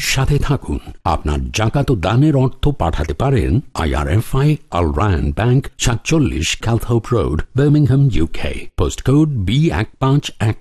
সাথে থাকুন। আপনার জাকাত দানের অর্থ পাঠাতে পারেন আইআরএফআই আল রায়ন ব্যাংক সাতচল্লিশ Calthorpe road Birmingham UK post code B এক পাঁচ এক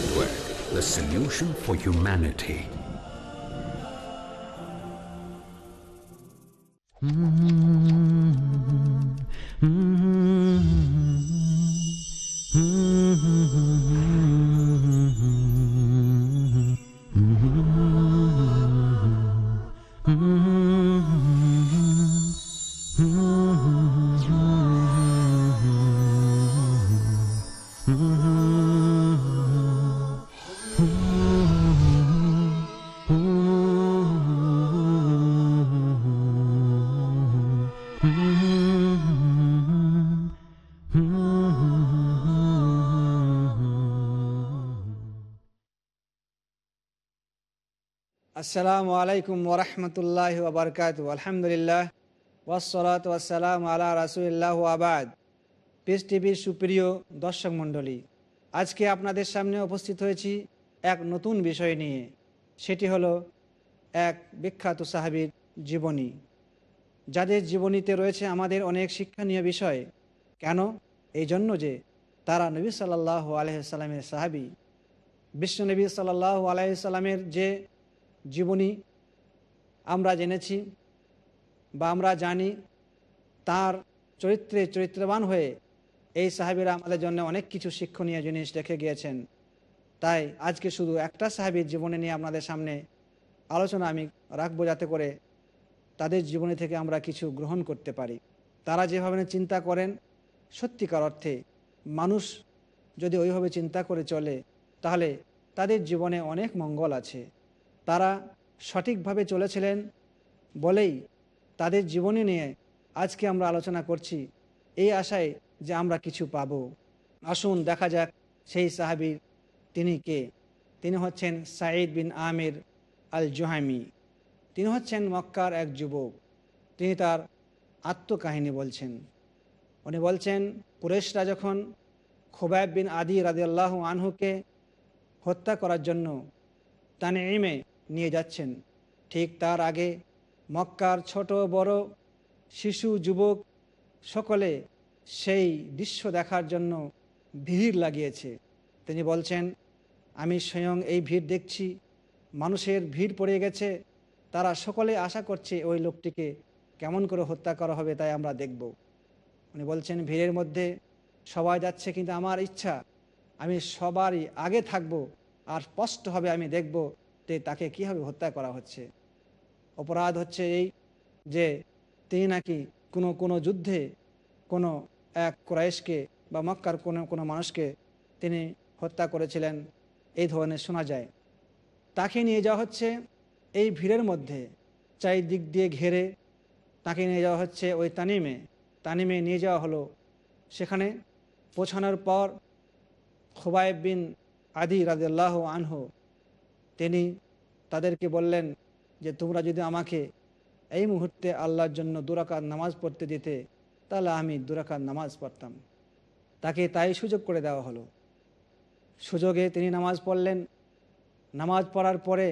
Network, the solution for humanity. Mm -hmm. Mm -hmm. আসসালামু আলাইকুম ওরহমতুল্লাহ ওবরকাত আলহামদুলিল্লাহ। ওয়াসলাত ওয়াসালাম আলা রাসুলিল্লাহ আবাদ পিস টিভির সুপ্রিয় দর্শক মণ্ডলী, আজকে আপনাদের সামনে উপস্থিত হয়েছি এক নতুন বিষয় নিয়ে। সেটি হলো এক বিখ্যাত সাহাবির জীবনী। যাদের জীবনীতে রয়েছে আমাদের অনেক শিক্ষণীয় বিষয়। কেন? এই জন্য যে তারা নবী সাল্লাহ আলহিসাল্লামের সাহাবি। বিশ্বনবী সাল্লাহ আলাইসাল্লামের যে জীবনী আমরা জেনেছি বা আমরা জানি তার চরিত্রে চরিত্রবান হয়ে এই সাহাবিরা আমাদের জন্য অনেক কিছু শিক্ষণীয় জিনিস রেখে গিয়েছেন। তাই আজকে শুধু একটা সাহাবির জীবনে নিয়ে আপনাদের সামনে আলোচনা আমি রাখব যাতে করে তাদের জীবনী থেকে আমরা কিছু গ্রহণ করতে পারি। তারা যেভাবে চিন্তা করেন, সত্যিকার অর্থে মানুষ যদি ওইভাবে চিন্তা করে চলে, তাহলে তাদের জীবনে অনেক মঙ্গল আছে। তারা সঠিকভাবে চলেছিলেন বলেই তাদের জীবনী নিয়ে আজকে আমরা আলোচনা করছি। এই আশায় যে আমরা কিছু পাব। আসুন দেখা যাক সেই সাহাবির তিনি কে। তিনি হচ্ছেন সাঈদ বিন আমির আল জোহামি তিনি হচ্ছেন মক্কার এক যুবক। তিনি তার আত্মকাহিনী বলছেন। উনি বলছেন কুরেশরা যখন খোবায়ব বিন আদি রাজিয়াল্লাহ আনহুকে হত্যা করার জন্য তানে তানঈমে নিয়ে যাচ্ছেন। ঠিক তার আগে মক্কার ছোট বড় শিশু, যুবক সকলে সেই দৃশ্য দেখার জন্য ভিড় লাগিয়েছে। তিনি বলছেন, আমি স্বয়ং এই ভিড় দেখছি। মানুষের ভিড় পড়ে গেছে। তারা সকলে আশা করছে ওই লোকটিকে কেমন করে হত্যা করা হবে তাই আমরা দেখব। উনি বলছেন, ভিড়ের মধ্যে সবাই যাচ্ছে কিন্তু আমার ইচ্ছা, আমি সবারই আগে থাকব আর স্পষ্টভাবে আমি দেখব যে তাকে কীভাবে হত্যা করা হচ্ছে? অপরাধ হচ্ছে এই যে, তিনি নাকি কোনো কোনো যুদ্ধে কোনো এক ক্রাইশকে বা মক্কার কোনো কোনো মানুষকে তিনি হত্যা করেছিলেন, এই ধরনের শোনা যায়। তাকে নিয়ে যাওয়া হচ্ছে এই ভিড়ের মধ্যে চাই দিক দিয়ে ঘেরে তাকে নিয়ে যাওয়া হচ্ছে ওই তানিমে। তানিমে নিয়ে যাওয়া হলো। সেখানে পৌঁছানোর পর খোবাইব বিন আদি রাজিয়াল্লাহ আনহু তিনি তাদেরকে বললেন যে, তোমরা যদি আমাকে এই মুহূর্তে আল্লাহর জন্য দুরাকাত নামাজ পড়তে দিতে, তাহলে আমি দুরাকাত নামাজ পড়তাম। তাকে তাই সুযোগ করে দেওয়া হলো। সুযোগে তিনি নামাজ পড়লেন। নামাজ পড়ার পরে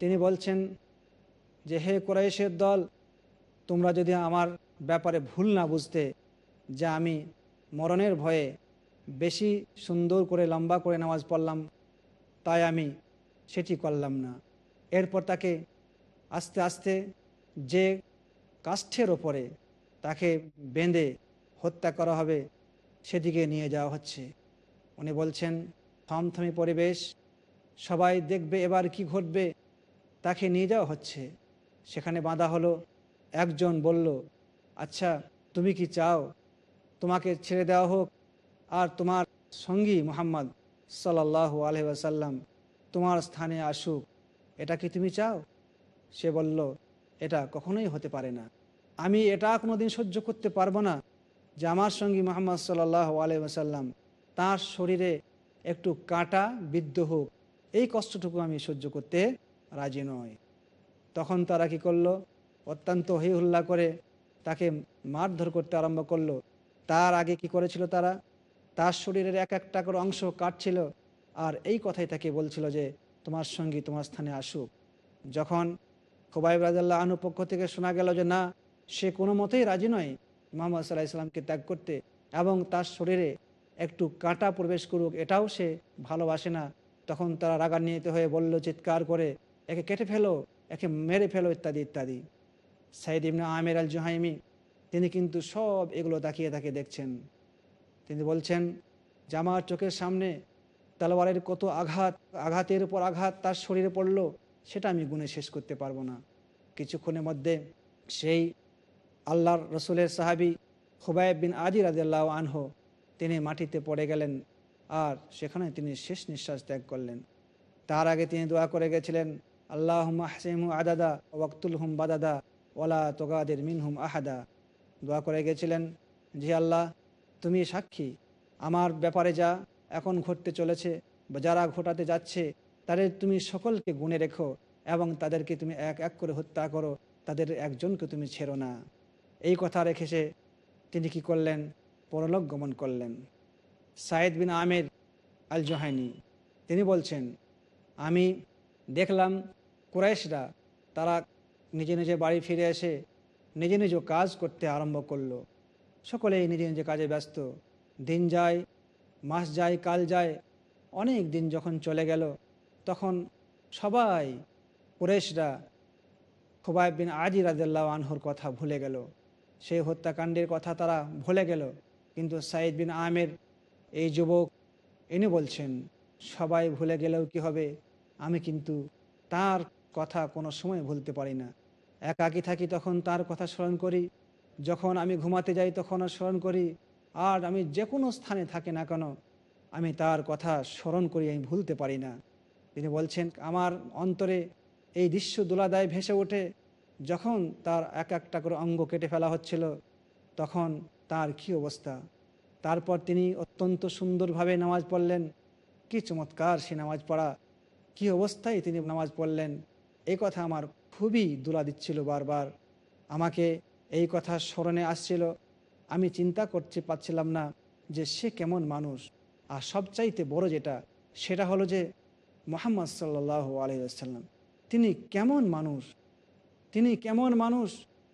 তিনি বলছেন যে, হে কোরাইশের দল, তোমরা যদি আমার ব্যাপারে ভুল না বুঝতে, যে আমি মরণের ভয়ে বেশি সুন্দর করে লম্বা করে নামাজ পড়লাম, তাই আমি সেটি করলাম না। এরপর তাকে আস্তে আস্তে যে কাষ্ঠের ওপরে তাকে বেঁধে হত্যা করা হবে, সেদিকে নিয়ে যাওয়া হচ্ছে। উনি বলছেন, থমথমি পরিবেশ, সবাই দেখবে এবার কি ঘটবে, তাকে নিয়ে যাওয়া হচ্ছে। সেখানে বাঁধা হলো, একজন বলল আচ্ছা তুমি কি চাও? তোমাকে ছেড়ে দেওয়া হোক। আর তোমার সঙ্গী মোহাম্মদ সাল্লাহ আলহাসাল্লাম তোমার স্থানে আসুক। এটা কি তুমি চাও? সে বলল, এটা কখনোই হতে পারে না। আমি এটা কোনোদিন সহ্য করতে পারব না যে আমার সঙ্গী মোহাম্মদ সাল্লাহ আলহাসাল্লাম তার শরীরে একটু কাঁটা বিদ্ধ হোক। এই কষ্টটুকু আমি সহ্য করতে রাজি নয় তখন তারা কি করল? অত্যন্ত হি হুল্লা করে তাকে মারধর করতে আরম্ভ করল। তার আগে কি করেছিল তারা? তার শরীরের এক একটা করে অংশ কাটছিল। আর এই কথাই তাকে বলছিল যে, তোমার সঙ্গী তোমার স্থানে আসুক। যখন খোবাইব রাজাল্লাহ আনু পক্ষ থেকে শোনা গেল যে, না, সে কোনো মতেই রাজি নয়। মোহাম্মদ সাল্লাহ ইসলামকে ত্যাগ করতে এবং তার শরীরে একটু কাঁটা প্রবেশ করুক, এটাও সে ভালোবাসে না। তখন তারা রাগান্বিত হয়ে বলল, চিৎকার করে, একে কেটে ফেলো, একে মেরে ফেলো, ইত্যাদি ইত্যাদি। সাইদ ইবনা আমের আল জোহাইমি তিনি কিন্তু সব এগুলো তাকিয়ে তাকে দেখছেন। তিনি বলছেন, যে আমার চোখের সামনে তালোয়ারের কত আঘাত, আঘাতের উপর আঘাত তার শরীরে পড়ল, সেটা আমি গুণে শেষ করতে পারব না। কিছুক্ষণের মধ্যে সেই আল্লাহর রসুলের সাহাবি খুবাইব বিন আদি রাজিয়াল্লাহ আনহ, তিনি মাটিতে পড়ে গেলেন আর সেখানে তিনি শেষ নিঃশ্বাস ত্যাগ করলেন। তার আগে তিনি দোয়া করে গেছিলেন আল্লাহ হাসিমু আদাদা ওয়াক্তুল হুম বাদাদা ওলা তোগাদের মিনহুম আহাদা। দোয়া করে গেছিলেন জি আল্লাহ, তুমি সাক্ষী, আমার ব্যাপারে যা এখন ঘটতে চলেছে বা যারা ঘটাতে যাচ্ছে, তাদের তুমি সকলকে গুণে রেখো এবং তাদেরকে তুমি এক এক করে হত্যা করো, তাদের একজনকে তুমি ছেড়ো না। এই কথা রেখে সে, তিনি কি করলেন? পরলোক গমন করলেন। সাইদ বিন আমের আল জোহাইনি তিনি বলছেন, আমি দেখলাম কুরাইশরা, তারা নিজে নিজে বাড়ি ফিরে এসে নিজে নিজ কাজ করতে আরম্ভ করল। সকলেই নিজে নিজে কাজে ব্যস্ত। দিন যায় মাস যায়, কাল যায়, অনেক দিন যখন চলে গেল, তখন সবাই কুরেশরা খুবাইব বিন আজি রাজাল্লাহ আনহুর কথা ভুলে গেল। সেই হত্যাকাণ্ডের কথা তারা ভুলে গেল। কিন্তু সাইদ বিন আমের, এই যুবক, ইনি বলছেন, সবাই ভুলে গেলেও কি হবে? আমি কিন্তু তার কথা কোনো সময় ভুলতে পারি না। একাকি থাকি তখন তার কথা স্মরণ করি। যখন আমি ঘুমাতে যাই তখনও স্মরণ করি। আর আমি যে কোনো স্থানে থাকি না কেন, আমি তার কথা স্মরণ করি, আমি ভুলতে পারি না। তিনি বলছেন, আমার অন্তরে এই দৃশ্য দোলাদায় ভেসে ওঠে। যখন তার এক একটা করে অঙ্গ কেটে ফেলা হচ্ছিল, তখন তার কি অবস্থা? তারপর তিনি অত্যন্ত সুন্দরভাবে নামাজ পড়লেন। কি চমৎকার সে নামাজ পড়া! কি অবস্থায় তিনি নামাজ পড়লেন! এই কথা আমার খুবই দোলা দিচ্ছিল বারবার। আমাকে এই কথা স্মরণে আসছিল। আমি চিন্তা করতে পারছিলাম না যে সে কেমন মানুষ। আর সবচাইতে বড় যেটা, সেটা হলো যে মোহাম্মদ সাল্লাহ আলহিসাল্লাম তিনি কেমন মানুষ? তিনি কেমন মানুষ?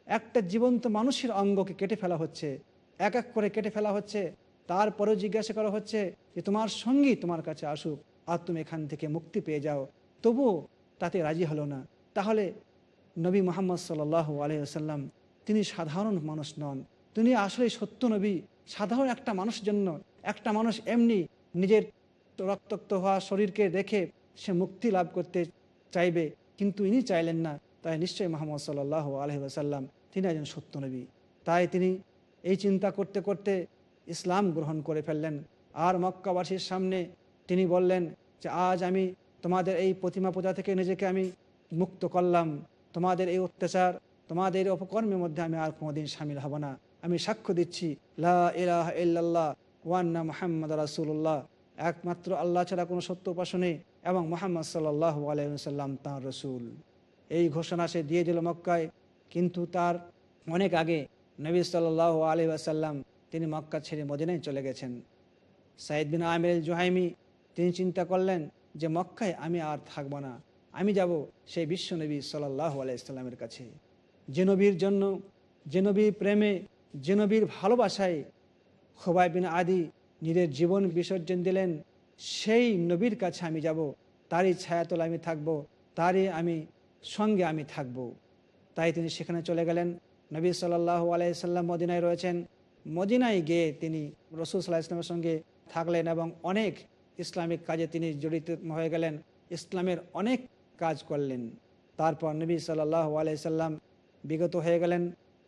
একটা জীবন্ত মানুষের অঙ্গকে কেটে ফেলা হচ্ছে, এক এক করে কেটে ফেলা হচ্ছে, তারপরেও জিজ্ঞাসা করা হচ্ছে যে তোমার সঙ্গী তোমার কাছে আসুক, আর তুমি এখান থেকে মুক্তি পেয়ে যাও। তবুও তাতে রাজি হলো না। তাহলে নবী মোহাম্মদ সাল আলহিহাল্লাম তিনি সাধারণ মানুষ নন তিনি আসলে সত্য নবী। সাধারণ একটা মানুষের জন্য একটা মানুষ এমনি নিজের রক্তাক্ত হওয়া শরীরকে রেখে সে মুক্তি লাভ করতে চাইবে, কিন্তু ইনি চাইলেন না। তাই নিশ্চয়ই মোহাম্মদ সাল্লাহ আলহিহাসাল্লাম তিনি একজন সত্য নবী। তাই তিনি এই চিন্তা করতে করতে ইসলাম গ্রহণ করে ফেললেন। আর মক্কাবাসীর সামনে তিনি বললেন যে, আজ আমি তোমাদের এই প্রতিমা পূজা থেকে নিজেকে আমি মুক্ত করলাম। তোমাদের এই অত্যাচার, তোমাদের অপকর্মের মধ্যে আমি আর কোনোদিন সামিল হব না। আমি সাক্ষ্য দিচ্ছি, লা ইল্লাল্লাহ ওয়ান্না মোহাম্মদ রাসুল্লাহ একমাত্র আল্লাহ ছাড়া কোনো সত্য উপাসনে এবং মোহাম্মদ সাল্লাহ আলাইসাল্লাম তাঁর রসুল। এই ঘোষণা সে দিয়ে দিল মক্কায়, কিন্তু তার অনেক আগে নবী সাল্লাহ আলি আসাল্লাম তিনি মক্কা ছেড়ে মদিনায় চলে গেছেন। সাইদ বিন আমির জোহাইমি তিনি চিন্তা করলেন যে মক্কায় আমি আর থাকব না, আমি যাব সেই বিশ্ব নবী সাল্লাহ আলাইসাল্লামের কাছে। যে নবীর জন্য, যে প্রেমে যে নবীর ভালোবাসায় খোবাই বিন আদি নিজের জীবন বিসর্জন দিলেন, সেই নবীর কাছে আমি যাব, তারই ছায়াতল আমি থাকব, তারই আমি সঙ্গে আমি থাকব। তাই তিনি সেখানে চলে গেলেন। নবী সাল্লাহ আলাইসাল্লাম মদিনায় রয়েছেন। মদিনায় গিয়ে তিনি রসুল সাল্লাহ ইসলামের সঙ্গে থাকলেন এবং অনেক ইসলামিক কাজে তিনি জড়িত হয়ে গেলেন, ইসলামের অনেক কাজ করলেন। তারপর নবী সাল্লাহ আলাইসাল্লাম বিগত হয়ে গেলেন,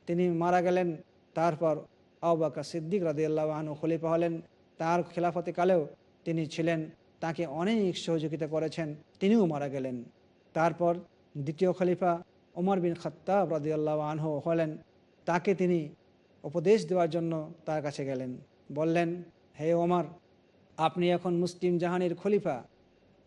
তিনি মারা গেলেন। তারপর আবাকা সিদ্দিক রাদিয়াল্লাহ আনু খলিফা হলেন। তার খেলাফতে কালেও তিনি ছিলেন। তাকে অনেক সহযোগিতা করেছেন। তিনিও মারা গেলেন। তারপর দ্বিতীয় খলিফা ওমর বিন খত্তাব রাদিয়াল্লাহ আনহু হলেন। তাকে তিনি উপদেশ দেওয়ার জন্য তার কাছে গেলেন। বললেন, হে ওমর আপনি এখন মুসলিম জাহানের খলিফা।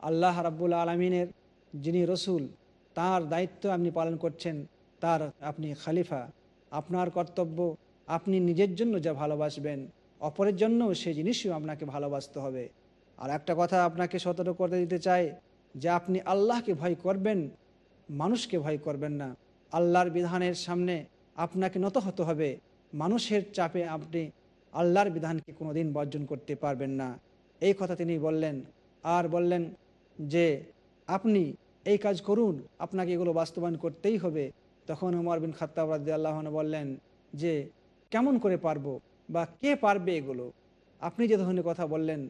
আল্লাহ রাব্বুল আলমিনের যিনি রসুল, তার দায়িত্ব আপনি পালন করছেন, তার আপনি খালিফা। আপনার কর্তব্য আপনি নিজের জন্য যা ভালোবাসবেন, অপরের জন্যও সেই জিনিসও আপনাকে ভালোবাসতে হবে। আর একটা কথা আপনাকে সতর্ক করে দিতে চাই, যে আপনি আল্লাহকে ভয় করবেন, মানুষকে ভয় করবেন না। আল্লাহর বিধানের সামনে আপনাকে নত হতে হবে। মানুষের চাপে আপনি আল্লাহর বিধানকে কোনোদিন বর্জন করতে পারবেন না। এই কথা তিনি বললেন। আর বললেন যে, আপনি এই কাজ করুন, আপনাকে এগুলো বাস্তবায়ন করতেই হবে। তখন উমর বিন খাত্তাব রাজি আল্লাহন বললেন যে কেমন করে পারব বা কে পারবে এগুলো? আপনি যে ধরনের কথা বললেন,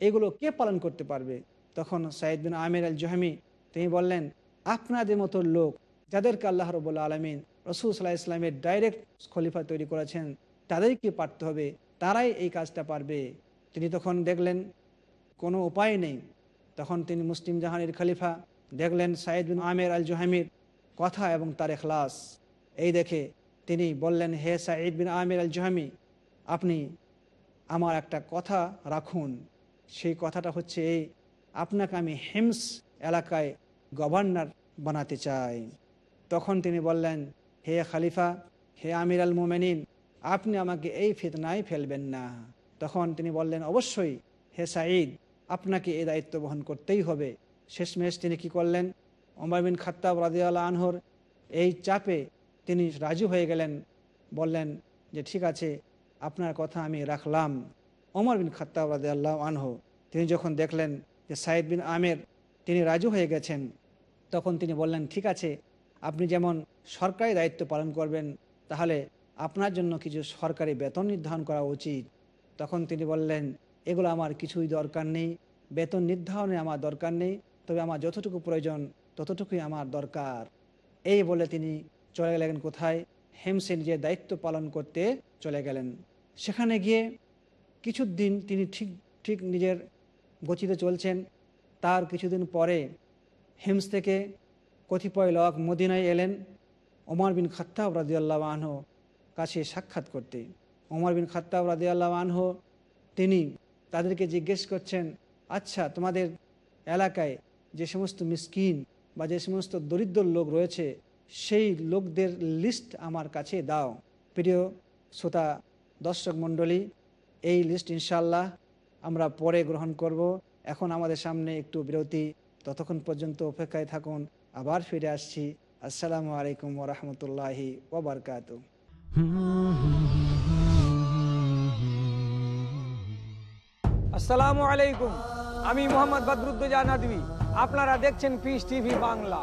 এগুলো কে পালন করতে পারবে? তখন সাইদ বিন আমির আল জহামি তিনি বললেন, আপনাদের মতো লোক যাদেরকে আল্লাহ রবুল্লা আলমিন রসুল সাল্লাহ ইসলামের ডাইরেক্ট খলিফা তৈরি করেছেন, তাদেরকে পারতে হবে, তারাই এই কাজটা পারবে। তিনি তখন দেখলেন, কোনো উপায় নেই। তখন তিনি মুসলিম জাহানের খলিফা দেখলেন সাইদ বিন আমের আল জোহামির কথা এবং তার এখলাস। এই দেখে তিনি বললেন, হে সাইদ বিন আমের আল জোহামি আপনি আমার একটা কথা রাখুন। সেই কথাটা হচ্ছে এই, আপনাকে আমি হেমস এলাকায় গভর্নর বানাতে চাই। তখন তিনি বললেন, হে খালিফা, হে আমির আল মোমেনিন আপনি আমাকে এই ফিতনায় ফেলবেন না। তখন তিনি বললেন, অবশ্যই, হে সাঈদ, আপনাকে এই দায়িত্ব বহন করতেই হবে। শেষমেশ তিনি কি করলেন, ওমর বিন খাত্তাব রাজিয়াল্লাহ আনহর এই চাপে তিনি রাজু হয়ে গেলেন, বললেন যে ঠিক আছে, আপনার কথা আমি রাখলাম। ওমর বিন খাত্তাব রাজিয়াল্লাহ আনহ, তিনি যখন দেখলেন যে সাইদ বিন আমের, তিনি রাজু হয়ে গেছেন, তখন তিনি বললেন, ঠিক আছে, আপনি যেমন সরকারি দায়িত্ব পালন করবেন, তাহলে আপনার জন্য কিছু সরকারি বেতন নির্ধারণ করা উচিত। তখন তিনি বললেন, এগুলো আমার কিছুই দরকার নেই, বেতন নির্ধারণে আমার দরকার নেই, তবে আমার যতটুকু প্রয়োজন, ততটুকুই আমার দরকার। এই বলে তিনি চলে গেলেন কোথায়? হেমসে নিজের দায়িত্ব পালন করতে চলে গেলেন। সেখানে গিয়ে কিছুদিন তিনি ঠিক ঠিক নিজের গতিতে চলছেন। তার কিছুদিন পরে হেমস থেকে কতিপয় লোক মদিনায় এলেন ওমর বিন খাত্তাব রাজিয়াল্লাহ আনহ কাছে সাক্ষাৎ করতে। ওমর বিন খাত্তাব রাজিয়াল্লাহ আনহ তিনি তাদেরকে জিজ্ঞেস করছেন আচ্ছা তোমাদের এলাকায় যে সমস্ত মিসকিন বা যে সমস্ত দরিদ্র লোক রয়েছে সেই লোকদের লিস্ট আমার কাছে দাও। প্রিয় শ্রোতা, দর্শক মণ্ডলী, এই লিস্ট ইনশাল্লাহ আমরা পরে গ্রহণ করব। এখন আমাদের সামনে একটু বিরতি। ততক্ষণ পর্যন্ত অপেক্ষায় থাকুন, আবার ফিরে আসছি। আসসালামু আলাইকুম ওরহমতুল্লাহি ওবরকাত। আসসালামু আলাইকুম। আমি মোহাম্মদ বদরুদ্দোজা নদী আপনারা দেখছেন পিস টিভি বাংলা।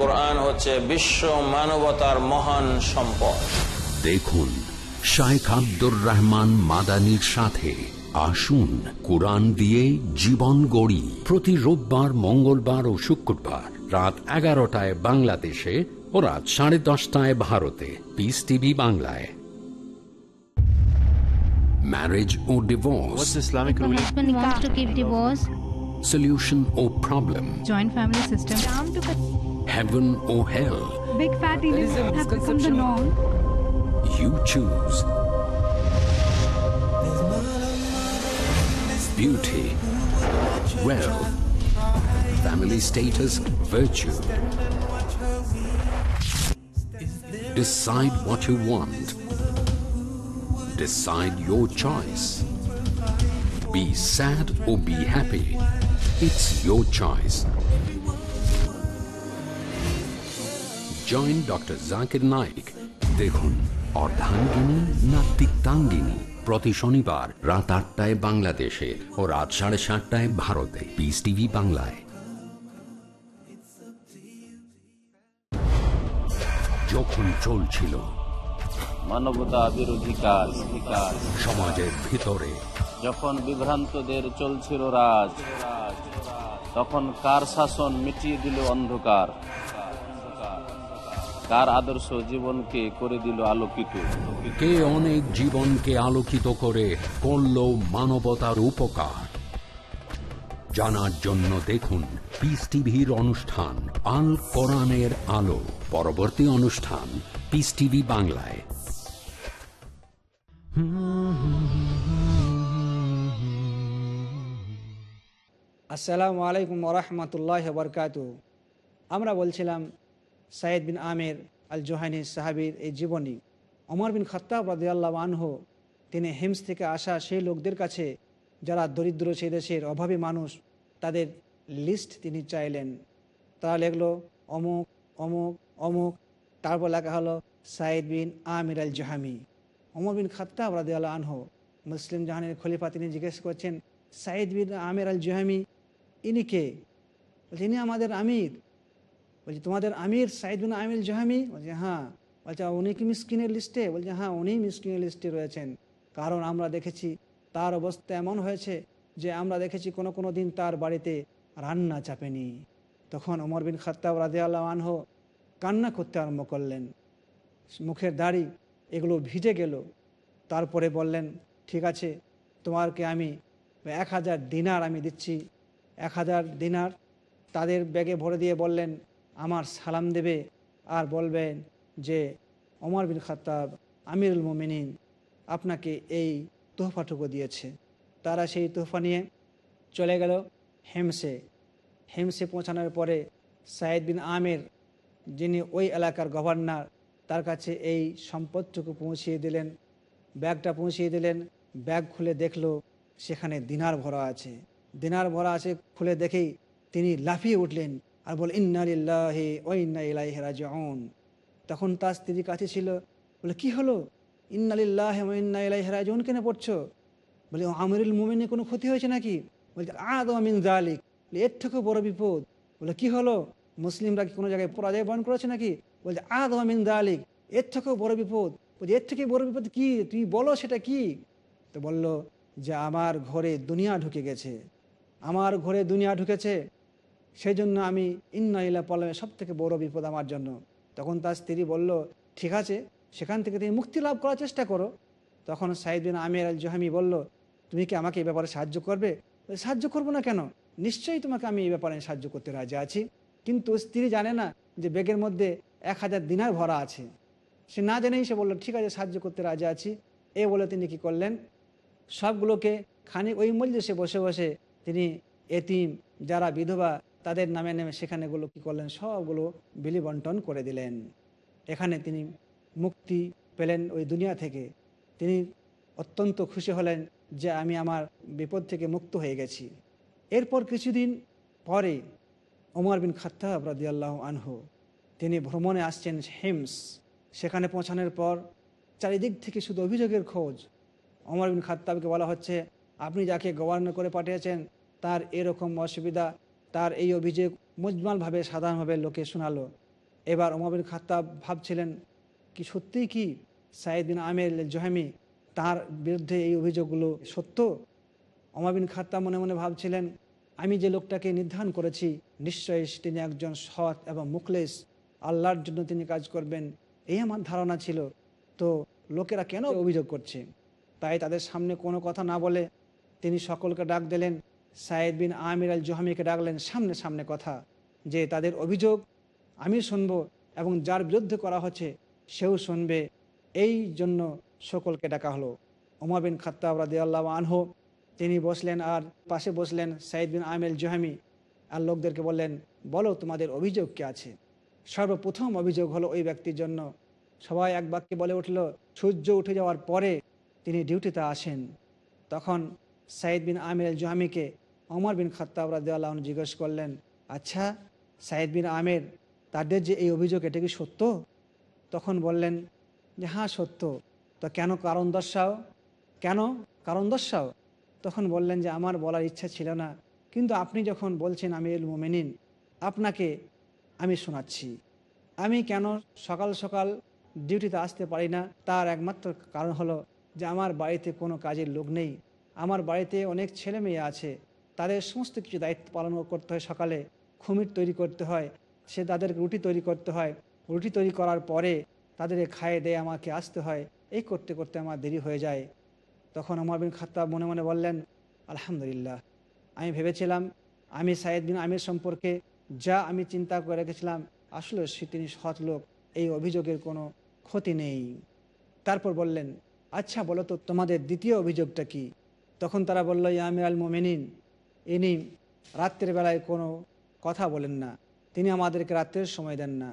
কোরআন হচ্ছে বিশ্ব মানবতার মহান সম্পদ দেখুন শাইখ আব্দুর রহমান মাদানির সাথে আসুন কোরআন দিয়ে জীবন গড়ি প্রতি রোববার মঙ্গলবার ও শুক্রবার রাত এগারোটায় বাংলাদেশে ও রাত সাড়ে দশটায় ভারতে পিস টিভি বাংলায় marriage O divorce What's Islamic The ruling? husband wants to give divorce. Solution O problem joint family system. Down to heaven or hell Big fat events have become the norm. You choose. Beauty, wealth, family status, virtue. Decide what you want. Decide your choice. Be sad or be happy. It's your choice. Join Dr. Zakir Naik. দেখুন অর্ধাঙ্গিনী না তিক্তাঙ্গিনী প্রতি শনিবার রাত আটটায় বাংলাদেশে ও রাত সাড়ে সাতটায় ভারতে। পিস টিভি বাংলায়। যখন চলছিল। মানবতা বিরোধী কাজ কাজ। সমাজের ভিতরে। যখন বিভ্রান্তদের চলছিল রাজ। তখন কার শাসন মিটিয়ে দিল অন্ধকার? কার আদর্শ জীবনকে করে দিল আলোকিত। কে অনেক জীবনকে আলোকিত করে করল মানবতার উপকার? জানার জন্য দেখুন পিস টিভির অনুষ্ঠান আল কোরআনের আলো। পরবর্তী অনুষ্ঠান পিস টিভি বাংলায়। আসসালামু আলাইকুম ওরহমতুল্লাহ বরকাত আমরা বলছিলাম সাইদ বিন আমের আল জোহানি সাহাবির এই জীবনী। অমর বিন খত্তাব রাদিয়াল্লাহ আনহ, তিনি হেমস থেকে আসা সেই লোকদের কাছে, যারা দরিদ্র সেই দেশের অভাবী মানুষ, তাদের লিস্ট তিনি চাইলেন। তারা লিখলো, অমুক অমুক অমুক। তারপর লেখা হলো সাইদ বিন আমির আল জাহামি অমর বিন খত্তাব রাদিয়াল্লাহ আনহ, মুসলিম জাহানের খলিফা, তিনি জিজ্ঞেস করছেন সাইদ বিন আমির আল জাহামি ইনি কে? ইনি আমাদের আমির। বলছি, তোমাদের আমির সাইদ বিন আমির জাহামি? বলছে হ্যাঁ। বলছে উনি কি মিসকিনের লিস্টে? বলছে হ্যাঁ উনি মিসকিনের লিস্টে রয়েছেন। কারণ আমরা দেখেছি তার অবস্থা এমন হয়েছে যে আমরা দেখেছি কোনো কোনো দিন তার বাড়িতে রান্না চাপেনি। তখন ওমর বিন খাত্তাব রাজে আল্লাহ আনহ কান্না করতে আরম্ভ করলেন। মুখের দাড়ি এগুলো ভিজে গেল। তারপরে বললেন, ঠিক আছে, তোমারকে আমি এক হাজার দিনার আমি দিচ্ছি। এক হাজার দিনার তাদের ব্যাগে ভরে দিয়ে বললেন আমার সালাম দেবে আর বলবেন যে, ওমর বিন খাত্তাব, আমিরুল মোমিনিন আপনাকে এই তোহফাটুকু দিয়েছে। তারা সেই তোহফা নিয়ে চলে গেল হেমসে। হেমসে পৌঁছানোর পরে সাইদ বিন আমের, যিনি ওই এলাকার গভর্নর, তার কাছে এই সম্পদটুকু পৌঁছিয়ে দিলেন। ব্যাগটা পৌঁছিয়ে দিলেন, ব্যাগ খুলে দেখল সেখানে দিনার ভরা আছে। দিনার ভরা আছে খুলে দেখেই তিনি লাফিয়ে উঠলেন। আর বলে ইন্নালিল্লাহি ও ইন্না ইলাইহি রাজিউন। তখন তার স্ত্রী কাছে ছিল, বলে, কি হলো? ইন্নালিল্লাহ ও ইন্না ইলাইহি রাজিউন কেন পড়ছো? বলে আমিরুল মুমিনে কোনো ক্ষতি হয়েছে নাকি? বলছে আদ আমিন জালিক এর থেকেও বড় বিপদ। বলে, কি হলো? মুসলিমরা কি কোনো জায়গায় পরাজয় বরণ করেছে নাকি? বলছে আদ আমিন জালিক এর থেকেও বড় বিপদ। বলছে এর থেকে বড় বিপদ কি? তুই বলো, সেটা কি? তো বলল, যে আমার ঘরে দুনিয়া ঢুকে গেছে। আমার ঘরে দুনিয়া ঢুকেছে। সেই জন্য আমি, ইন্না ইলা পলামে সব থেকে বড় বিপদ আমার জন্য। তখন তার স্ত্রী বলল, ঠিক আছে, সেখান থেকে তুমি মুক্তি লাভ করার চেষ্টা করো। তখন সাইদ বিন আমির আল জহামি বলল, তুমি কি আমাকে এই ব্যাপারে সাহায্য করবে? সাহায্য করব না কেন? নিশ্চয়ই তোমাকে আমি এই ব্যাপারে সাহায্য করতে রাজি আছি। কিন্তু স্ত্রী জানে না যে ব্যাগের মধ্যে এক হাজার দিনার ভরা আছে। সে না জেনেই সে বলল, ঠিক আছে, সাহায্য করতে রাজি আছি। এ বলে তিনি কি করলেন? সবগুলোকে খানিক ওই মজলিসে বসে বসে তিনি এতিম, যারা বিধবা তাদের নামে নেমে সেখানেগুলো কী করলেন? সবগুলো বিলি বন্টন করে দিলেন। এখানে তিনি মুক্তি পেলেন ওই দুনিয়া থেকে। তিনি অত্যন্ত খুশি হলেন যে আমি আমার বিপদ থেকে মুক্ত হয়ে গেছি। এরপর কিছুদিন পরে ওমর বিন খাত্তাব রাদিয়াল্লাহ আনহু, তিনি ভ্রমণে আসছেন হেমস। সেখানে পৌঁছানোর পর চারিদিক থেকে শুধু অভিযোগের খোঁজ। অমর বিন খাত্তাবকে বলা হচ্ছে, আপনি যাকে গভর্নর করে পাঠিয়েছেন, তার এরকম অসুবিধা তার এই অভিযোগ মুজমালভাবে সাধারণভাবে লোকে শোনালো। এবার অমর বিন খাত্তাব ভাবছিলেন, কি সত্যিই কি সাইদ বিন আমের জহামি তার বিরুদ্ধে এই অভিযোগগুলো সত্য? অমর বিন খাত্তাব মনে মনে ভাবছিলেন, আমি যে লোকটাকে নির্ধারণ করেছি, নিশ্চয়ই তিনি একজন সৎ এবং মুখলেস। আল্লাহর জন্য তিনি কাজ করবেন, এই আমার ধারণা ছিল। তো লোকেরা কেন অভিযোগ করছে? তাই তাদের সামনে কোনো কথা না বলে তিনি সকলকে ডাক দিলেন সাইদ বিন আমির আল জহামিকে ডাকলেন সামনে সামনে কথা যে, তাদের অভিযোগ আমি শুনব এবং যার বিরুদ্ধে করা হচ্ছে সেও শুনবে। এই জন্য সকলকে ডাকা হলো। ওমর বিন খাত্তাব রাদি আল্লাহ আনহো, তিনি বসলেন আর পাশে বসলেন সাইদ বিন আমির জহামি আর লোকদেরকে বললেন, বলো, তোমাদের অভিযোগ কে আছে? সর্বপ্রথম অভিযোগ হলো ওই ব্যক্তির জন্য। সবাই এক বাক্যে বলে উঠল, সূর্য উঠে যাওয়ার পরে তিনি ডিউটিতে আসেন। তখন সাইদ বিন আমির আল জহামিকে অমর বিন খাত্তাব রাজিয়াল্লাহ জিজ্ঞেস করলেন আচ্ছা সাইদ বিন আমের, তাদের যে এই অভিযোগ, এটা কি সত্য? তখন বললেন, যে হ্যাঁ সত্য। তো কেন কারণ দর্শাও? কেন কারণ দর্শাও? তখন বললেন যে, আমার বলার ইচ্ছা ছিল না, কিন্তু আপনি যখন বলছেন আমি এল মোমেনিন, আপনাকে আমি শোনাচ্ছি। আমি কেন সকাল সকাল ডিউটিতে আসতে পারি না? তার একমাত্র কারণ হলো যে, আমার বাড়িতে কোনো কাজের লোক নেই। আমার বাড়িতে অনেক ছেলে মেয়ে আছে। তাদের সমস্ত কিছু দায়িত্ব পালন করতে হয় সকালে। খুমির তৈরি করতে হয়, সে তাদের রুটি তৈরি করতে হয়। রুটি তৈরি করার পরে তাদের খায়ে দিয়ে আমাকে আসতে হয়। এই করতে করতে আমার দেরি হয়ে যায়। তখন আমার বিন খাত্তাব মনে মনে বললেন, আলহামদুলিল্লাহ, আমি ভেবেছিলাম, আমি সাইদ বিন আমির সম্পর্কে যা আমি চিন্তা করে রেখেছিলাম, আসলে সে তিনি সৎ লোক, এই অভিযোগের কোনো ক্ষতি নেই। তারপর বললেন আচ্ছা বলো তো, তোমাদের দ্বিতীয় অভিযোগটা কি? তখন তারা বলল ইয়ামির আল মোমেনিন। ইনি রাত্রের বেলায় কোনো কথা বলেন না। তিনি আমাদেরকে রাত্রের সময় দেন না।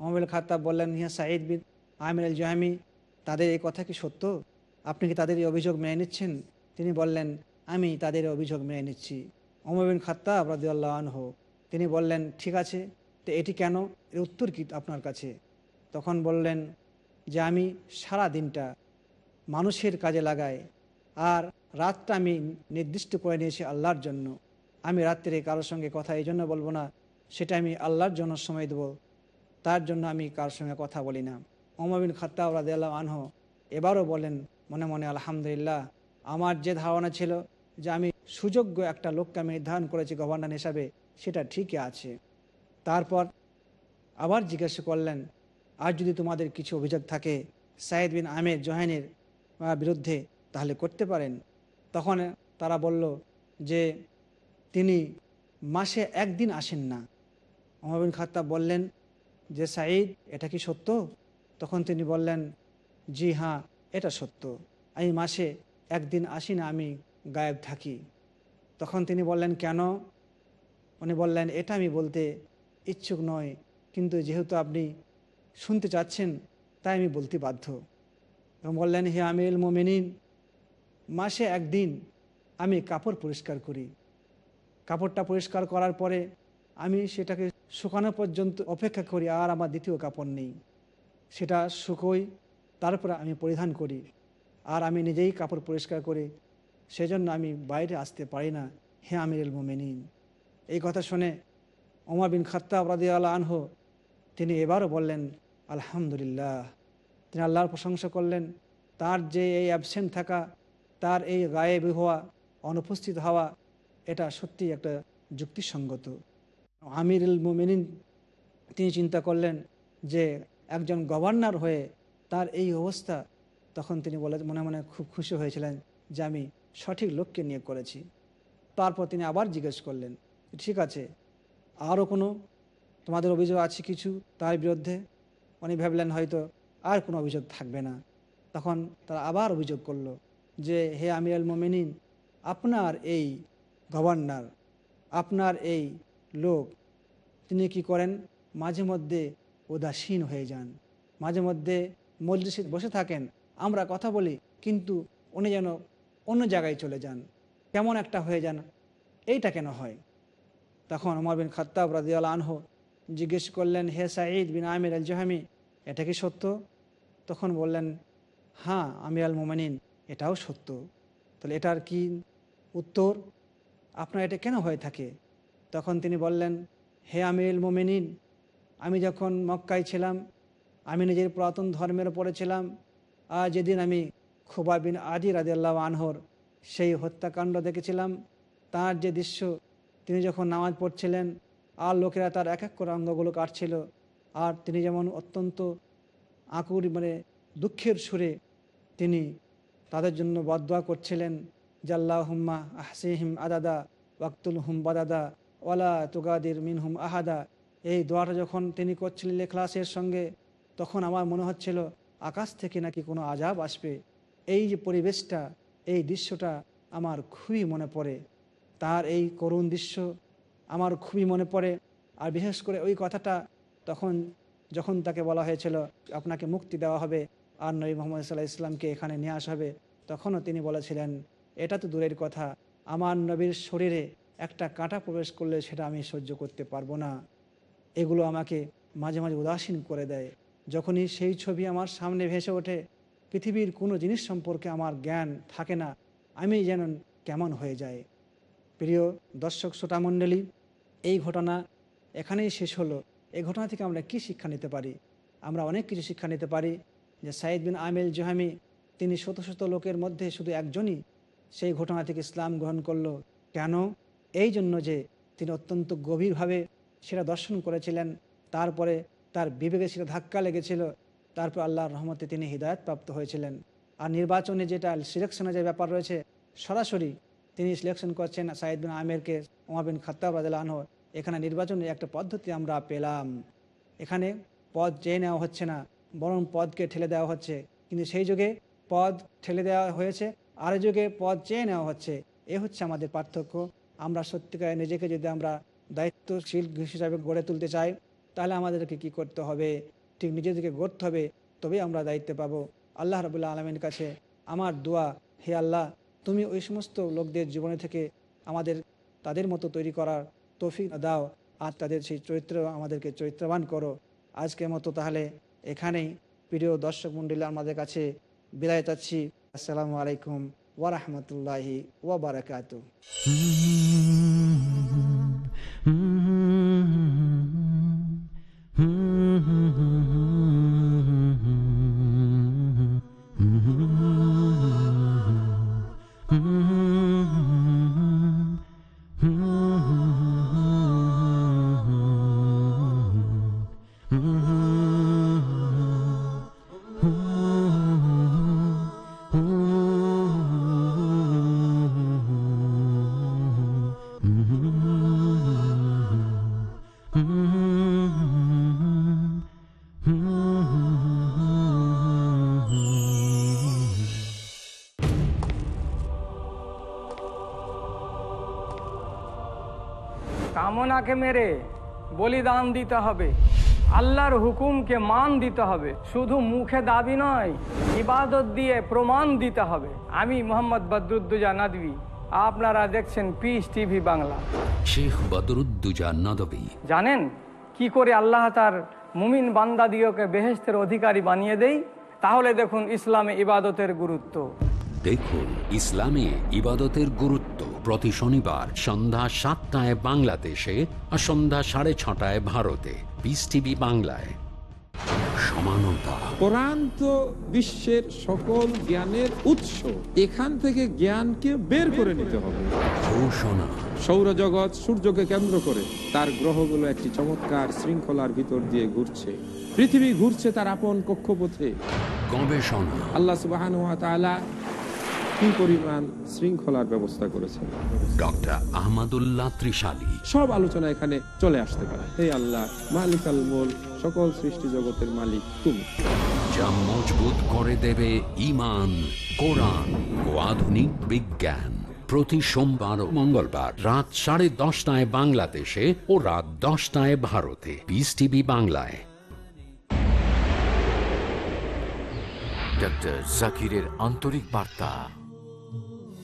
মোহাম্মদ খাত্তাব বললেন ইয়া সাঈদ বিন আমির আল জাহামি, তাদের এই কথা কি সত্য? আপনি কি তাদের এই অভিযোগ মেনে নিচ্ছেন? তিনি বললেন, আমি তাদের অভিযোগ মেনে নিচ্ছি। ওমর বিন খাত্তাব রাদিয়াল্লাহ আনহু, তিনি বললেন, ঠিক আছে, তো এটি কেন? এর উত্তর কি আপনার কাছে? তখন বললেন, যে আমি সারা দিনটা মানুষের কাজে লাগাই আর রাতটা আমি নির্দিষ্ট করে নিয়েছি আল্লাহর জন্য। আমি রাত্রে কারোর সঙ্গে কথা এই জন্য বলব না, সেটা আমি আল্লাহর জন্য সময় দেবো। তার জন্য আমি কারোর সঙ্গে কথা বলি না। অমবিন খাত্তা রাদিয়াল্লাহ আনহ এবারও বলেন, মনে মনে আলহামদুলিল্লাহ, আমার যে ধারণা ছিল যে আমি সুযোগ্য একটা লোককে আমি নির্ধারণ করেছি গভর্নর হিসাবে, সেটা ঠিকই আছে। তারপর আবার জিজ্ঞাসা করলেন, আর যদি তোমাদের কিছু অভিযোগ থাকে? সাইদ বিন আমের জোহানের বিরুদ্ধে তাহলে করতে পারেন। তখন তারা বলল যে, তিনি মাসে একদিন আসেন না। অমর বিন খাত্তাব বললেন যে, সাঈদ, এটা কি সত্য? তখন তিনি বললেন, জি হ্যাঁ এটা সত্য। আমি মাসে একদিন আসি না, আমি গায়েব থাকি। তখন তিনি বললেন, কেন? উনি বললেন, এটা আমি বলতে ইচ্ছুক নয় কিন্তু যেহেতু আপনি শুনতে চাচ্ছেন, তাই আমি বলতে বাধ্য। এবং বললেন, হে আমিল মোমেনিন মাসে একদিন আমি কাপড় পরিষ্কার করি। কাপড়টা পরিষ্কার করার পরে আমি সেটাকে শুকানো পর্যন্ত অপেক্ষা করি, আর আমার দ্বিতীয় কাপড় নেই। সেটা শুকোই, তারপরে আমি পরিধান করি। আর আমি নিজেই কাপড় পরিষ্কার করি। সেজন্য আমি বাইরে আসতে পারি না। হে আমিরুল মোমেনিন। এই কথা শুনে ওমর বিন খাত্তাব রাদি আল্লাহ আনহ তিনি এবারও বললেন, আলহামদুলিল্লাহ। তিনি আল্লাহর প্রশংসা করলেন। তার যে এই অ্যাবসেন্ট থাকা তার এই গায়েব হওয়া, অনুপস্থিত হওয়া, এটা সত্যি একটা যুক্তিসঙ্গত। আমিরুল মোমেনিন, তিনি চিন্তা করলেন যে, একজন গভর্নর হয়ে তার এই অবস্থা, তখন তিনি বলে, মনে মনে খুব খুশি হয়েছিলেন যে, আমি সঠিক লোককে নিয়ে করেছি। তারপর তিনি আবার জিজ্ঞেস করলেন, ঠিক আছে, আরও কোনো? তোমাদের অভিযোগ আছে কিছু তার বিরুদ্ধে? উনি ভাবলেন হয়তো আর কোনো অভিযোগ থাকবে না। তখন তারা আবার অভিযোগ করল যে, হে আমির আল মোমিনিন, আপনার এই গভর্নর, আপনার এই লোক, তিনি কি করেন? মাঝে মধ্যে উদাসীন হয়ে যান। মাঝে মধ্যে মজলিসে বসে থাকেন। আমরা কথা বলি, কিন্তু উনি যেন অন্য জায়গায় চলে যান। কেমন একটা হয়ে যান। এইটা কেন হয়? তখন ওমর বিন খাত্তাব রাজিয়াল আনহ জিজ্ঞেস করলেন, হে সাঈদ বিন আমির আল জাহামি এটা কি সত্য? তখন বললেন হ্যাঁ আমি আল মোমানিন এটাও সত্য। তাহলে এটার কি উত্তর? আপনার এটা কেন হয়ে থাকে? তখন তিনি বললেন, হে আমিল মোমেনিন, আমি যখন মক্কায় ছিলাম, আমি নিজের পুরাতন ধর্মের ওপরে ছিলাম, আর যেদিন আমি খুবা বিন আদি রাদিয়াল্লাহ আনহর সেই হত্যাকাণ্ড দেখেছিলাম, তার যে দৃশ্য, তিনি যখন নামাজ পড়ছিলেন, আর লোকেরা তার এক এক করে অঙ্গগুলো কাটছিল, আর তিনি যেমন অত্যন্ত আকুর মানে দুঃখের সুরে তিনি তাদের জন্য বদয়া করছিলেন জাল্লা হুম্মা আহসিহিম আদাদা ওয়াক্তুল হুম বাদাদা, ওয়ালা তুগাদির মিন হুম আহাদা। এই দোয়াটা যখন তিনি করছিলেন ক্লাসের সঙ্গে, তখন আমার মনে হচ্ছিল, আকাশ থেকে নাকি কোনো আজাব আসবে। এই যে পরিবেশটা, এই দৃশ্যটা আমার খুবই মনে পড়ে। তার এই করুণ দৃশ্য আমার খুবই মনে পড়ে। আর বিশেষ করে ওই কথাটা তখন, যখন তাকে বলা হয়েছিল, আপনাকে মুক্তি দেওয়া হবে, আর নবী মোহাম্মদ সাল্লাহ ইসলামকে এখানে নিয়ে আসা হবে। তখনও তিনি বলেছিলেন, এটা তো দূরের কথা। আমার নবীর শরীরে একটা কাঁটা প্রবেশ করলে সেটা আমি সহ্য করতে পারব না। এগুলো আমাকে মাঝে মাঝে উদাসীন করে দেয়। যখনই সেই ছবি আমার সামনে ভেসে ওঠে, পৃথিবীর কোনো জিনিস সম্পর্কে আমার জ্ঞান থাকে না। আমি যেন কেমন হয়ে যায় প্রিয় দর্শক শ্রোতামণ্ডলী এই ঘটনা এখানেই শেষ হলো। এই ঘটনা থেকে আমরা কি শিক্ষা নিতে পারি? আমরা অনেক কিছু শিক্ষা নিতে পারি। যে সাইদ বিন আমিল জোহামি তিনি শত শত লোকের মধ্যে শুধু একজনই সেই ঘটনা থেকে ইসলাম গ্রহণ করল। কেন? এই জন্য যে তিনি অত্যন্ত গভীরভাবে সেটা দর্শন করেছিলেন, তারপরে তার বিবেকে সেটা ধাক্কা লেগেছিল, তারপর আল্লাহর রহমতে তিনি হৃদায়ত প্রাপ্ত হয়েছিলেন। আর নির্বাচনে যেটা সিলেকশনের যে ব্যাপার রয়েছে, সরাসরি তিনি সিলেকশন করছেন সাইদ বিন আমেরকে ওমর বিন রাদিয়াল্লাহু আনহু। এখানে নির্বাচনের একটা পদ্ধতি আমরা পেলাম। এখানে পদ চেয়ে নেওয়া হচ্ছে না, বরং পদকে ঠেলে দেওয়া হচ্ছে। কিন্তু সেই যুগে পদ ঠেলে দেওয়া হয়েছে। আর যুগে পদ চেয়ে নেওয়া হচ্ছে, এ হচ্ছে আমাদের পার্থক্য। আমরা সত্যিকার নিজেকে যদি আমরা দায়িত্বশীল হিসাবে গড়ে তুলতে চাই, তাহলে আমাদেরকে কি করতে হবে? ঠিক নিজেদেরকে গড়তে হবে, তবেই আমরা দায়িত্ব পাবো। আল্লাহ রবুল্লা আলমীর কাছে আমার দোয়া, হে আল্লাহ, তুমি ওই সমস্ত লোকদের জীবনে থেকে আমাদের, তাদের মতো তৈরি করার তৌফিক দাও, আর তাদের সেই চরিত্র আমাদেরকে চরিত্রবান করো। আজকের মতো তাহলে এখানেই। প্রিয় দর্শক মন্ডলী আমাদের কাছে বিদায় চাচ্ছি আসসালামু আলাইকুম ওয়ারহমতুল্লাহি ওয়াবারাকাত কামনাকে মেরে বলিদান দিতে হবে। আল্লাহর হুকুমকে মান দিতে হবে। শুধু মুখে দাবি নয় ইবাদত দিয়ে প্রমাণ দিতে হবে। আমি মোহাম্মদ বদরুদ্দুজা নাদবি। আপনারা দেখছেন পিস টিভি বাংলা। শেখ বদরুদ্দুজা নদবী। জানেন কি করে আল্লাহ তার মুমিন বান্দা দিওকে বেহেস্তের অধিকারী বানিয়ে দেই? তাহলে দেখুন ইসলামে ইবাদতের গুরুত্ব। দেখুন ইসলামে ইবাদতের গুরুত্ব। প্রতি শনিবার সন্ধ্যা সাতটায় বাংলাদেশে আর সন্ধ্যা সাড়ে ছটায় ভারতে। পিস টিভি বাংলায়। সমানতা। কোরআন তো বিশ্বের সকল জ্ঞানের উৎস। এখান থেকে জ্ঞানকে বের করে নিতে হবে। ঘোষণা। সৌরজগৎ সূর্যকে কেন্দ্র করে তার গ্রহগুলো একটি চমৎকার শৃঙ্খলার ভিতর দিয়ে ঘুরছে। পৃথিবী ঘুরছে তার আপন কক্ষপথে। গবেষণা। আল্লাহ সুবাহান কি পরিমাণ শৃঙ্খলার ব্যবস্থা করেছেন। ডক্টর আহমদুল্লাহ ত্রিশালী। সব আলোচনা এখানে চলে আসতে পারে। হে আল্লাহ মালিক আল মোল সকল সৃষ্টি জগতের মালিক তুমি। যা মজবুত করে দেবে ইমান কোরআন ও আধুনিক বিজ্ঞান। প্রতি সোমবার ও মঙ্গলবার রাত সাড়ে দশটায় বাংলাদেশে ও রাত দশটায় ভারতে। পিস টিভি বাংলায়। ডক্টর জাকিরের আন্তরিক বার্তা।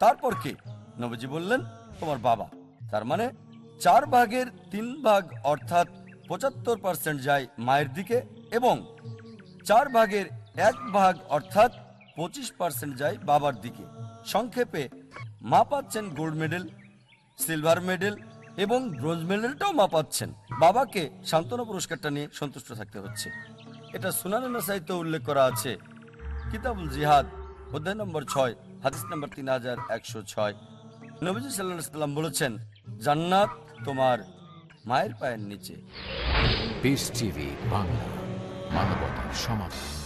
তারপর কে? নবীজি বললেন, তোমার বাবা। তার মানে চার ভাগের তিন ভাগ অর্থাৎ পঁচাত্তর পার্সেন্ট যায় মায়ের দিকে এবং চার ভাগের এক ভাগ অর্থাৎ পঁচিশ পার্সেন্ট যায় বাবার দিকে। সংক্ষেপে মা পাচ্ছেন গোল্ড মেডেল, সিলভার মেডেল এবং ব্রোঞ্জ মেডেলটাও মা পাচ্ছেন। বাবাকে সান্ত্বনা পুরস্কারটা নিয়ে সন্তুষ্ট থাকতে হচ্ছে। এটা সুনানা সাহিত্য উল্লেখ করা আছে। কিতাবুল জিহাদ, অধ্যায় নম্বর ছয়। হাদিস নম্বর তিন হাজার একশো ছয়। নবীজি সাল্লাহ সাল্লাম বলেছেন, জান্নাত তোমার মায়ের পায়ের নিচে। বাংলা, মানবতার সমাধান